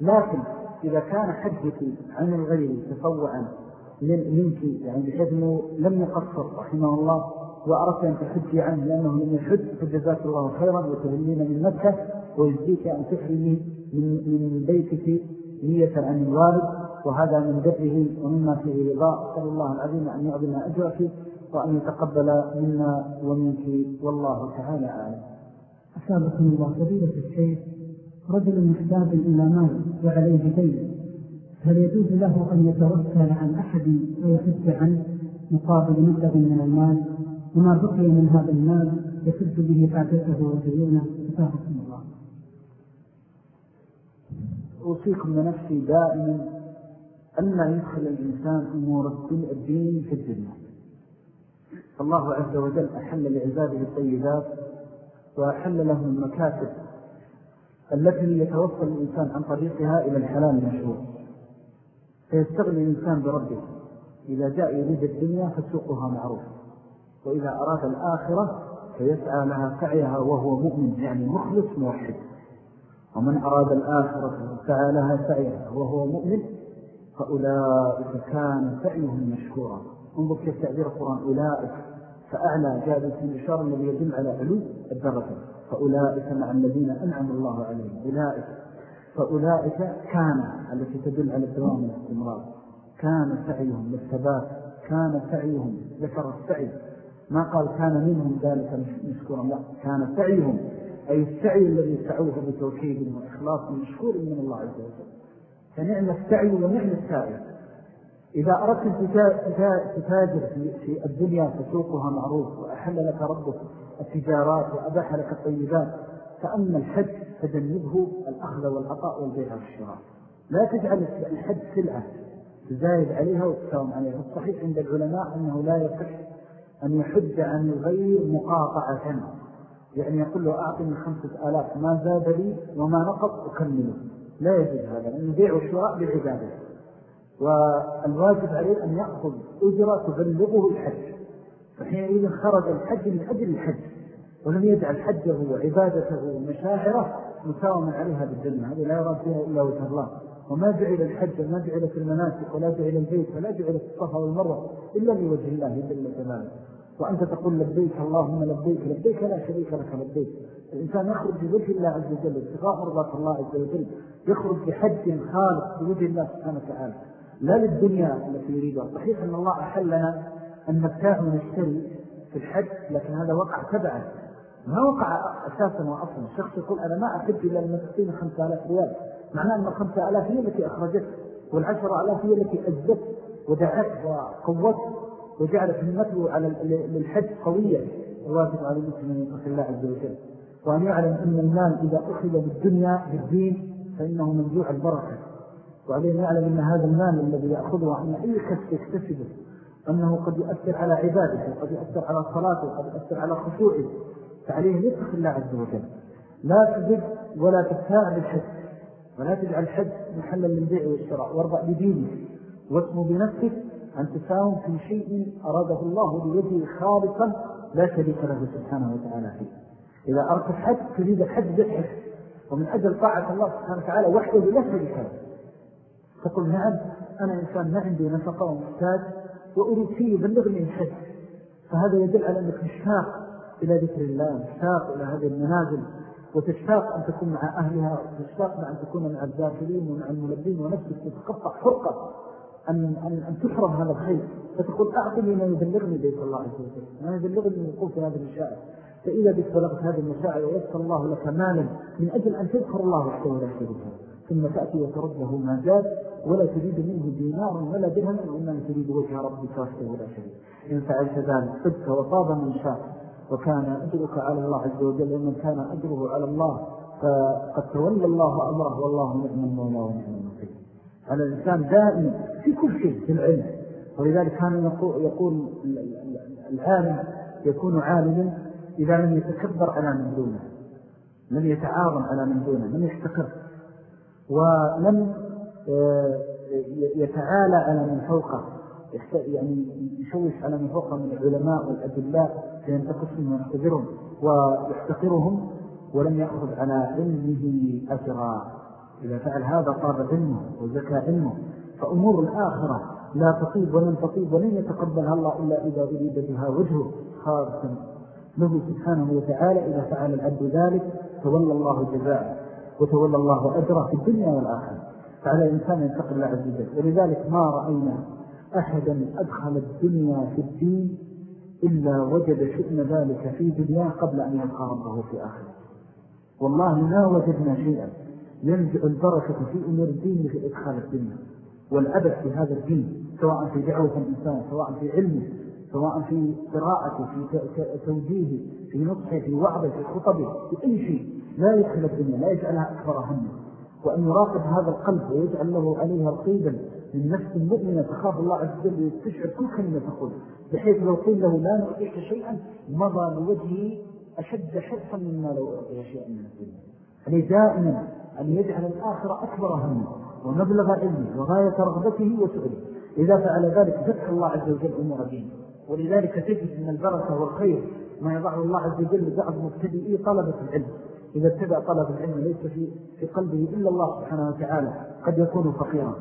لكن إذا كان حجك عن الغير تطوعا منك يعني بحيث أنه لم يقصر رحمه الله وأردت أن تحجي عنه لأنه لم يحج فجزاك الله خيرا وتهلين من مكة ويجزيك أن تحرمي من, بيتك نية عن الوالد وهذا من بره ومما فيه رضاء صلى الله العظيم أن يعظم أجرك وأن يتقبل منا ومنك والله تعالى أعلم. أسابقنا الله فضيلة الشيخ رجل محتاج إلى مال وعليه دين هل يجوز له أن يتوكل عن أحد ويحج عنه مقابل مبلغ من المال؟ وما بقي من هذا المال يسد به حاجته وديونه أسابقنا الله. أوصيكم لنفسي دائما أن لا يدخل الإنسان أمور الدين في الدنيا. الله عز وجل أحل لعباده الطيبات وأحل لهم المكاسب. التي يتوصل الإنسان عن طريقها إلى الحلال المشهور فيستغني الإنسان بربه. إذا جاء يريد الدنيا فسوقها معروف. وإذا أراد الآخرة فيسعى لها سعيها وهو مؤمن يعني مخلص موحد. ومن أراد الآخرة فسعى لها سعيها وهو مؤمن. فأولئك كان سعيهم مشكورا. انظر كيف تعبير القرآن. أولئك فأعلى جاء في الإشارة الذي يدل على علو الدرجة. فأولئك مع الذين أنعم الله عليهم. أولئك فأولئك كان التي تدل على الدوام والاستمرار كان سعيهم للثبات كان سعيهم ذكر السعي. ما قال كان منهم ذلك مشكورا لا كان سعيهم أي السعي الذي سعوه بتوحيد وإخلاص مشكور من الله عز وجل. فنعم السعي ونعم السعي إذا أردت تتاجر في الدنيا تسوقها معروف وأحل لك ربك التجارات وأباح لك الطيبات فأما الحج فجنبه الأخذ والعطاء والبيع والشراء. لا تجعل الحج سلعة تزايد عليها وتساوم عليها. الصحيح عند العلماء أنه لا يصح أن يحج عن الغير مقاطعة يعني يقول له أعطني خمسة آلاف ما زاد لي وما نقص أكمله. لا يجوز هذا لأن البيع والشراء بالعبادة. والواجب عليه أن يأخذ أجرة تبلغه الحج. فحينئذ خرج الحج من أجل الحج ولم يجعل حجه وعبادته ومشاعره مساوما عليها بالدنيا هذه لا يراد فيها إلا وجه الله. وما جعل الحج وما جعلت المناسك ولا جعل البيت ولا جعلت الصفا والمروة إلا لوجه الله جل جلاله. وأنت تقول لبيك اللهم لبيك لبيك لا شريك لك لبيك. الإنسان يخرج بوجه الله عز وجل ابتغاء مرضات الله عز وجل يخرج بحج خالص بوجه الله سبحانه وتعالى. لا للدنيا التي يريدها. صحيح أن الله أحل لنا أن نبتاع ونشتري في الحج لكن هذا وقع تبعا. ما وقع أساسا وأصلا. الشخص يقول أنا ما أحب إلا أن تقيم خمسة آلاف ريال. معناه أن الخمسة آلاف هي التي أخرجت والعشر آلاف هي التي أجدت ودعت وقوت وجعلت همته على للحج قوية الواجب على المسلم أن يتقي الله عز وجل. وأن يعلم أن المال إذا أخذ بالدنيا بالدين فإنه منجوع البركة. وعليه يعلم أن هذا المال الذي يأخذه عن أي كسب يكتسبه أنه قد يؤثر على عبادته وقد يؤثر على صلاته وقد يؤثر على خشوعه. فعليه يتقي الله عز وجل. لا تجد ولا تبتاع بالحج. ولا تجعل الحج محلا للبيع والشراء وارضع بدينك. واسمه بنفسك أن تساوم في شيء أراده الله بوجهه خالصا لا شريك له سبحانه وتعالى فيه. إذا أردت الحج تريد الحج بالحج. ومن أجل طاعة الله سبحانه وتعالى وحده لا شريك له. تقول نعم أنا إنسان ما عندي نفقة ومحتاج. وأريد شيء يبلغني الحج فهذا يدل على أنك مشتاق إلى ذكر الله مشتاق إلى هذه المنازل وتشتاق أن تكون مع أهلها وتشتاق أن تكون مع الذاكرين ومع الملبين ونفسك تتقطع فرقة أن, أن, أن تحرم هذا الخير. فتقول أعطني ما يبلغني بيت الله عز وجل ما يبلغني من وقوف هذه المشاعر. فإذا بك بلغت هذه المشاعر ويسر الله لك مالا من أجل أن تذكر الله ولا شريك ثم تأتي وترد له ما زاد ولا تريد منه دينار ولا درهم وإنما تريد وجه ربك وحده ولا شريك. إن فعلت ذلك صدت وطاب من شاء. وكان أجرك على الله عز وجل ومن كان أجره على الله فقد تولى الله أمره. والله نعم المولى ونعم النصير على الإنسان دائما في كل شيء في العلم. ولذلك كان يقول العالم يكون عالما إذا لم يتكبر على من دونه لم يتعاظم على من دونه لم يحتقر. ولم يتعالى على من فوقه يعني يشوش على من فوقه من العلماء والأدلاء فينتقصهم ويحتذرهم ويحتقرهم ولم يأخذ على علمه أجرا. إذا فعل هذا طاب علمه وزكى علمه فأمور الآخرة لا تطيب ولن تطيب ولن يتقبلها الله إلا إذا أريد بها وجهه خارسا له سبحانه وتعالى إذا فعل العبد ذلك تولى الله جزاءه وتولى الله أجره في الدنيا والآخرة. فعلى الإنسان ينتقل الله عز وجل. ولذلك ما رأينا أحدا أدخل الدنيا في الدين إلا وجد شؤن ذلك في دنيا قبل أن يلقى ربه في آخره والله ما وجدنا شيئا ينزع البركة في أمور الدين في إدخال الدنيا. والأبد في هذا الدين سواء في دعوة الإنسان سواء في علمه سواء في قراءته في توجيهه في نصحه في وعظه في خطبه في أي شيء. لا يحل الدنيا لا يجعلها أكبر همه. وأن يراقب هذا القلب ويجعل له عليها رقيبا من نفس المؤمنة تخاف الله عز وجل ويستشعر كل كلمة تقول. بحيث لو قيل له لا نعطيك شيئا مضى لوجهه أشد حرصا مما لو أعطي شيئا من الدنيا. يعني دائما أن يجعل الآخرة أكبر همه ومبلغ علمه وغاية رغبته وسؤله. إذا فعل ذلك ذكر الله عز وجل أمور دينه ولذلك تجد من البركة والخير ما يضعه الله عز وجل لبعض مبتدئي طلبة العلم. إذا ابتدأ طلب العلم ليس في, في قلبه إلا الله سبحانه وتعالى. قد يكون فقيرا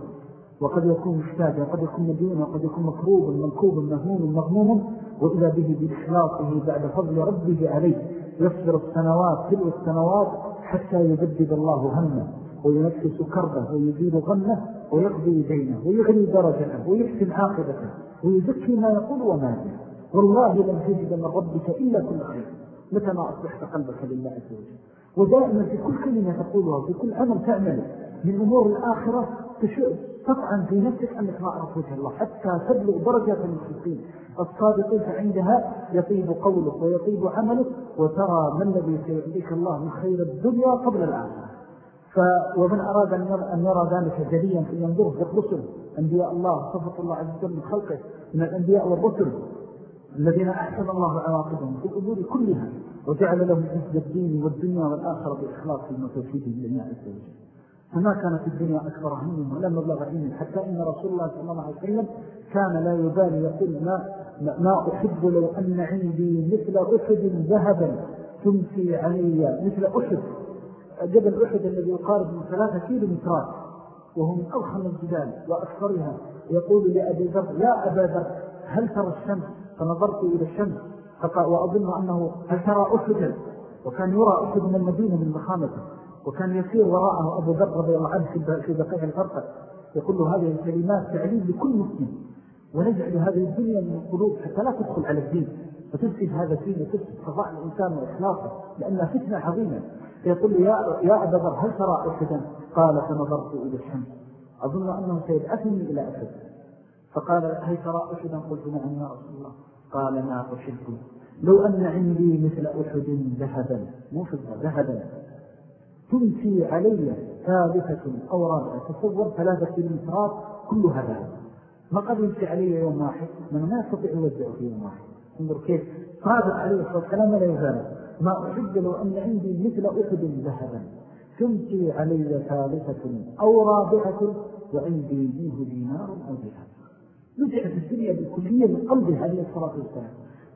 وقد يكون محتاجا وقد يكون مدينا وقد يكون مكروبا منكوبا مهموما مغموما وإذا به بإخلاصه بعد فضل ربه عليه يصبر السنوات تلو السنوات حتى يجدد الله همه وينفس كربه ويزيل غمه ويقضي دينه ويغني درجته ويحسن عاقبته ويزكي ما يقول وما يقول. والله لم تجد من ربك إلا كل خير. متى ما أصبحت قلبك لله عز وجل؟ ودائما في كل كلمة تقولها وفي كل عمل تعمل من أمور الآخرة تطعن في نفسك أنك ما أعرف وجه الله حتى تبلغ درجة المخلصين الصادقين فعندها يطيب قولك ويطيب عملك وترى ما الذي سيعطيك الله من خير الدنيا قبل الآخرة. ف... ومن أراد أن يرى ذلك جليا فلينظره في الرسل أنبياء الله صفة الله عز وجل من خلقه من الأنبياء والرسل. الذين أحسن الله عواقبهم في الأمور كلها وجعل لهم حفظ الدين والدنيا والآخرة بإخلاصهم وتوحيدهم لله عز وجل. فما كانت الدنيا أكبر همهم ولا مبلغ علمهم حتى إن رسول الله صلى الله عليه وسلم كان لا يبالي يقول ما, ما أحب لو أن عندي مثل أحد ذهبا تمسي علي مثل أحد. جبل أحد الذي يقارب من ثلاثة كيلو مترات وهو من أضخم الجبال وأكثرها. يقول لأبي ذر يا أبا ذر هل ترى الشمس؟ فنظرت إلى الشمس وأظن أنه هل ترى أحدا وكان يرى أحد من المدينة من مخامته وكان يسير وراءه أبو ذر رضي الله عنه في بقيع الغرفة يقول هذه الكلمات تعليم لكل مسلم ونجعل هذه الدنيا من القلوب حتى لا تدخل على الدين وتفسد هذا الدين وتفسد فضاء الإنسان وإخلاصه لأنها فتنة عظيمة. فيقول يا, يا أبا ذر هل ترى أحدا؟ قال فنظرت إلى الشمس. أظن أنه سيبعثني إلى أحد. فقال هل ترى أحدا؟ قلت نعم يا رسول الله. قال ما أحب لو أن عندي مثل أحد ذهبا مو فضة ذهبا. تنسي علي ثالثة أو رابعة تصور ثلاثة كيلومترات كلها ذهب ما قد ينسي علي يوم واحد؟ من ما يستطيع يوزع في يوم واحد. انظر كيف صادق عليه الصلاة والسلام لا يزال. ما أحب لو أن عندي مثل أحد ذهبا. تنسي علي ثالثة أو رابعة وعندي منه دينار أو ذهب. نزعت الدنيا بالكلية من قلبه عليه الصلاة والسلام.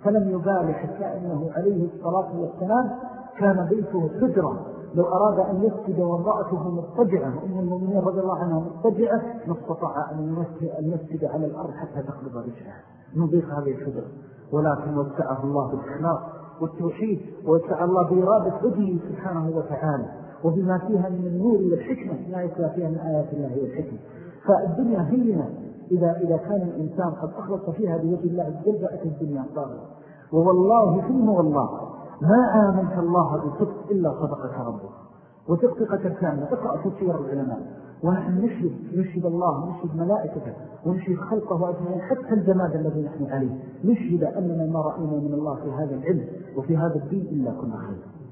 فلم يبالي حتى أنه عليه الصلاة والسلام كان بيته حجرة لو أراد أن يسجد وامرأته مضطجعة وأم المؤمنين رضي الله عنها مضطجعة ما استطاع أن يسجد على الأرض حتى تقلب رجلها. نضيق هذه الحجرة ولكن وسعه الله بالإخلاص والتوحيد ووسع الله بإرادة وجهه سبحانه وتعالى. وبما فيها من النور والحكمة ما يتلى فيها من آيات الله والحكمة. فالدنيا هينة. إذا, إذا كان الإنسان قد أخلص فيها بوجه الله عز وجل جاءت الدنيا طاغرة ووالله ثم والله ما آمنت الله بصدق إلا صدقك ربك. وتقطقة كاملة. اقرأ تسير العلماء. ونحن نشهد نشهد الله نشهد ملائكته ونشهد خلقه أجمعين حتى الجماد الذي نحن عليه. نشهد أننا ما رأينا من الله في هذا العلم وفي هذا الدين إلا كنا خير.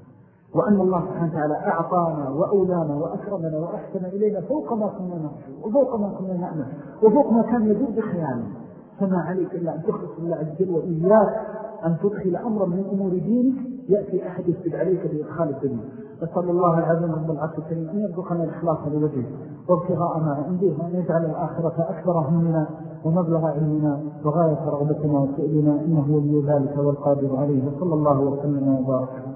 وأن الله سبحانه وتعالى أعطانا وأولانا وأكرمنا وأحسن إلينا فوق ما كنا نرجو وفوق ما كنا نأمل وفوق ما كان يدور بخيانه فما عليك إلا أن تخلص الله عز وجل وإياك أن تدخل أمرا من أمور دينك يأتي أحد يسبب عليك بإدخال الدنيا نسأل الله العظيم رب العرش الكريم أن يرزقنا الإخلاص لوجهه وابتغاء ما عنده وأن يجعل الآخرة أكبر همنا ومبلغ علمنا وغاية رغبتنا وسئلنا إنه ولي ذلك والقادر عليه. وصلى الله وسلم وبارك.